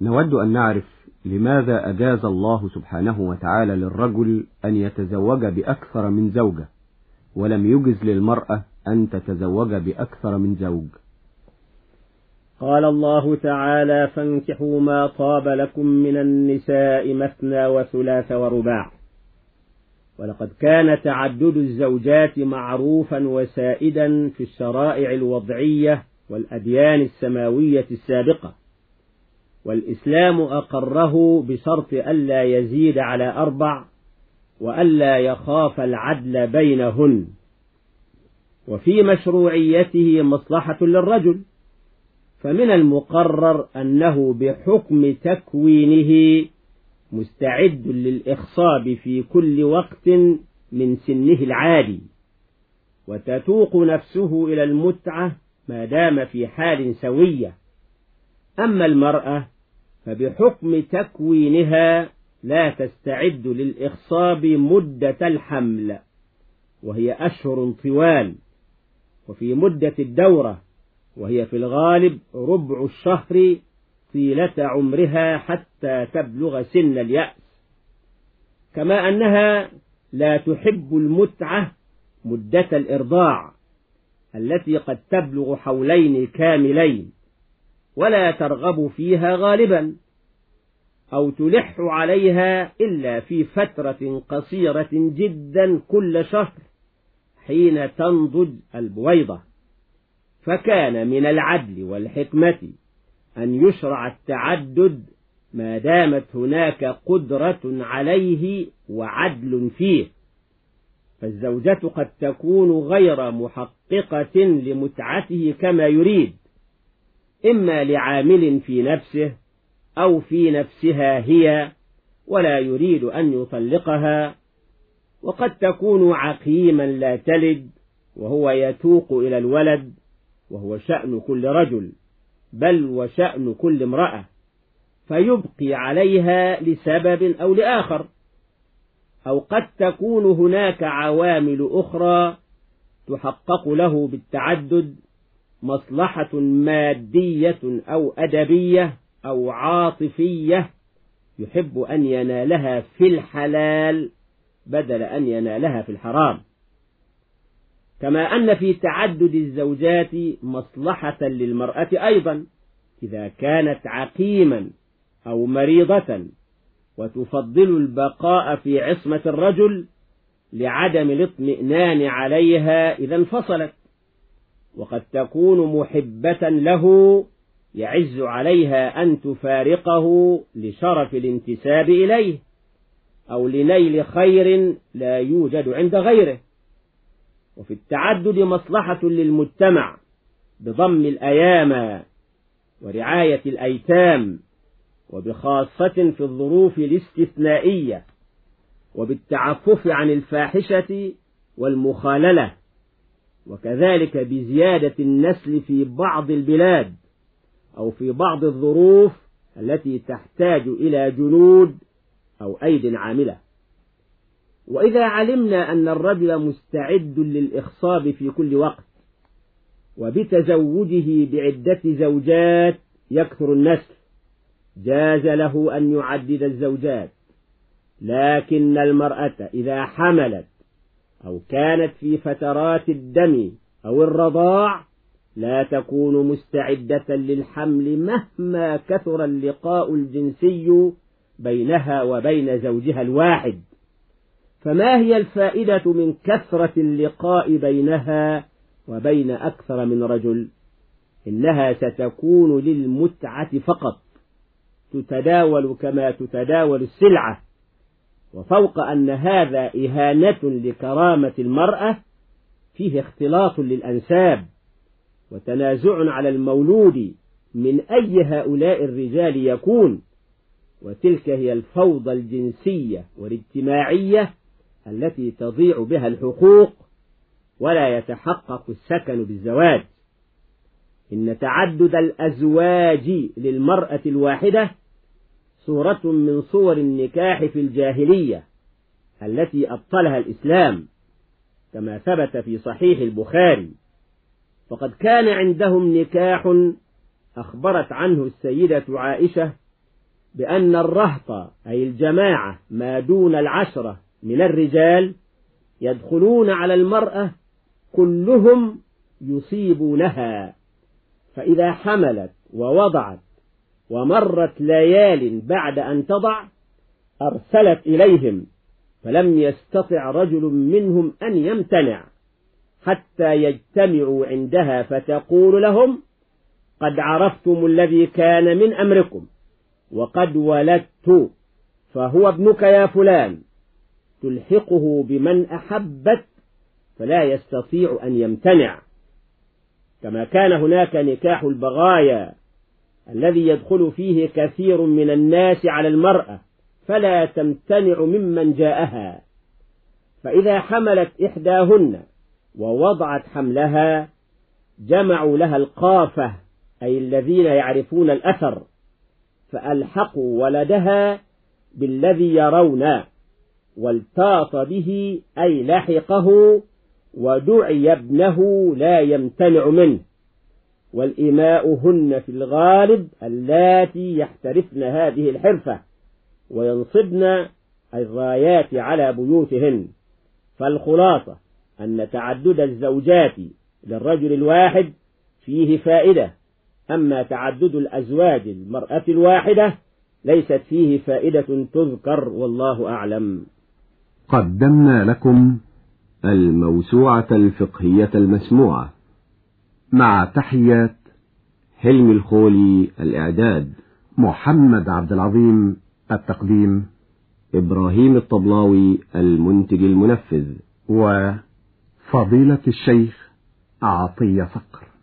نود أن نعرف لماذا أجاز الله سبحانه وتعالى للرجل أن يتزوج بأكثر من زوجة ولم يجز للمرأة أن تتزوج بأكثر من زوج. قال الله تعالى فانكحوا ما طاب لكم من النساء مثنى وثلاث ورباع ولقد كان تعدد الزوجات معروفا وسائدا في الشرائع الوضعية والأديان السماوية السابقة. والإسلام أقره بشرط ألا يزيد على أربع وألا يخاف العدل بينهن. وفي مشروعيته مصلحة للرجل فمن المقرر أنه بحكم تكوينه مستعد للإخصاب في كل وقت من سنه العادي. وتتوق نفسه إلى المتعة ما دام في حال سوية. أما المرأة فبحكم تكوينها لا تستعد للإخصاب مدة الحمل وهي أشهر طوال وفي مدة الدورة وهي في الغالب ربع الشهر طيلة عمرها حتى تبلغ سن اليأس. كما أنها لا تحب المتعة مدة الإرضاع التي قد تبلغ حولين كاملين. ولا ترغب فيها غالبا أو تلح عليها إلا في فترة قصيرة جدا كل شهر حين تنضج البويضة. فكان من العدل والحكمة أن يشرع التعدد ما دامت هناك قدرة عليه وعدل فيه. فالزوجة قد تكون غير محققة لمتعته كما يريد. إما لعامل في نفسه أو في نفسها هي ولا يريد أن يطلقها وقد تكون عقيما لا تلد وهو يتوق إلى الولد وهو شأن كل رجل بل وشأن كل امرأة فيبقي عليها لسبب أو لآخر. أو قد تكون هناك عوامل أخرى تحقق له بالتعدد مصلحة مادية أو أدبية أو عاطفية يحب أن ينالها في الحلال بدل أن ينالها في الحرام. كما أن في تعدد الزوجات مصلحة للمرأة أيضا إذا كانت عقيما أو مريضة وتفضل البقاء في عصمة الرجل لعدم الاطمئنان عليها إذا انفصلت. وقد تكون محبة له يعز عليها أن تفارقه لشرف الانتساب إليه أو لنيل خير لا يوجد عند غيره. وفي التعدد مصلحة للمجتمع بضم الأيام ورعاية الأيتام وبخاصة في الظروف الاستثنائية وبالتعفف عن الفاحشة والمخاللة وكذلك بزيادة النسل في بعض البلاد أو في بعض الظروف التي تحتاج إلى جنود أو أيد عاملة. وإذا علمنا أن الرجل مستعد للإخصاب في كل وقت وبتزوجه بعدة زوجات يكثر النسل جاز له أن يعدد الزوجات لكن المرأة إذا حملت أو كانت في فترات الدم أو الرضاع لا تكون مستعدة للحمل مهما كثر اللقاء الجنسي بينها وبين زوجها الواحد. فما هي الفائدة من كثرة اللقاء بينها وبين أكثر من رجل؟ إنها ستكون للمتعة فقط تتداول كما تتداول السلعة. وفوق أن هذا إهانة لكرامة المرأة فيه اختلاط للأنساب وتنازع على المولود من أي هؤلاء الرجال يكون. وتلك هي الفوضى الجنسية والاجتماعية التي تضيع بها الحقوق ولا يتحقق السكن بالزواج. إن تعدد الأزواج للمرأة الواحدة صورة من صور النكاح في الجاهلية التي أبطلها الإسلام كما ثبت في صحيح البخاري. فقد كان عندهم نكاح أخبرت عنه السيدة عائشة بأن الرهط أي الجماعة ما دون العشرة من الرجال يدخلون على المرأة كلهم يصيبونها فإذا حملت ووضعت ومرت ليال بعد أن تضع أرسلت إليهم فلم يستطع رجل منهم أن يمتنع حتى يجتمعوا عندها فتقول لهم قد عرفتم الذي كان من أمركم وقد ولدت فهو ابنك يا فلان تلحقه بمن أحبت فلا يستطيع أن يمتنع. كما كان هناك نكاح البغايا الذي يدخل فيه كثير من الناس على المرأة فلا تمتنع ممن جاءها. فإذا حملت إحداهن ووضعت حملها جمعوا لها القافة أي الذين يعرفون الأثر فألحقوا ولدها بالذي يرون والتاط به أي لحقه ودعي ابنه لا يمتنع منه. والإماء هن في الغالب اللاتي يحترفن هذه الحرفة وينصبن الرايات على بيوتهن. فالخلاصة أن تعدد الزوجات للرجل الواحد فيه فائدة أما تعدد الأزواج المرأة الواحدة ليست فيه فائدة تذكر والله أعلم. قدمنا لكم الموسوعة الفقهية المسموعة. مع تحيات حلم الخولي الإعداد محمد عبد العظيم التقديم إبراهيم الطبلاوي المنتج المنفذ وفضيلة الشيخ عطية فقر.